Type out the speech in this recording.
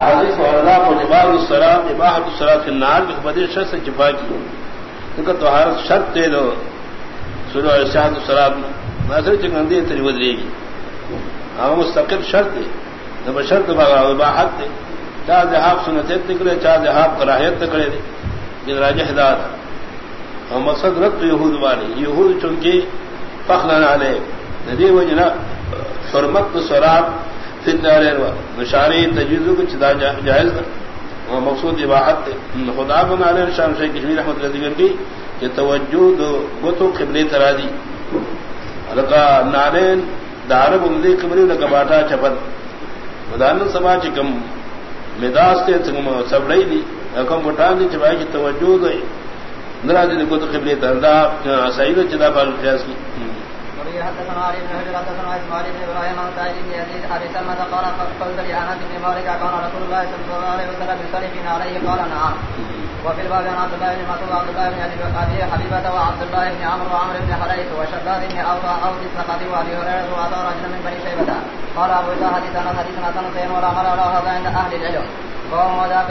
حدیث وردا کو جباب الصلاۃ اباحت الصلاۃ فی النار کی بدی شرط سے جفا کی ہاں، تو طہارت شرط دے دو سنو ارشاد الصلاۃ ناصر چنگندی تری ودری گی۔ ہم مستقل شرط دے نہ شرط بھاگا اباحت دے چار جہاب سنت نکلے چار جہاب کراہیت نکلے دے جن راجہ ہدایت۔ اور مقصد رد یہود والے۔ یہود چونکہ فخر علیہ ندی وجنا فرمت سراب نشاری تجویز کو چدا جائز مقصود عباحت خدا بنا لے شام شیخ کشمیر احمد ذکر کی کہ توجہ دو گتو قبلی ترا دی۔ الکا نارین دار بندی قبلی لگا باٹا چپت مدان سما چکم مداس تے سب رہی دی۔ کم بٹان دی چپائی کی توجہ دے نرا دی گتو قبلی تردا سعید چدا پال قیاس کی۔ حدثنا علي بن حجر حدثنا اسماعيل بن ابراهيم عن سعيد بن يزيد ابي سلمة قال قلت لانس بن مالك كان رسول الله صلى الله عليه وسلم يسلم عليه قال نعم وفي الباب عن عبد الله بن مسعود وعبد الله بن ابي حبيبه وعبد الله بن عمرو وعمر بن حريث وشداد بن اوفى او الثقفي وابي هريره وابا رجل من بني شيبه قال ابو ذا حديثنا حديثنا حسن سين ولا مر على هذا عند اهل العلم وهو ذاك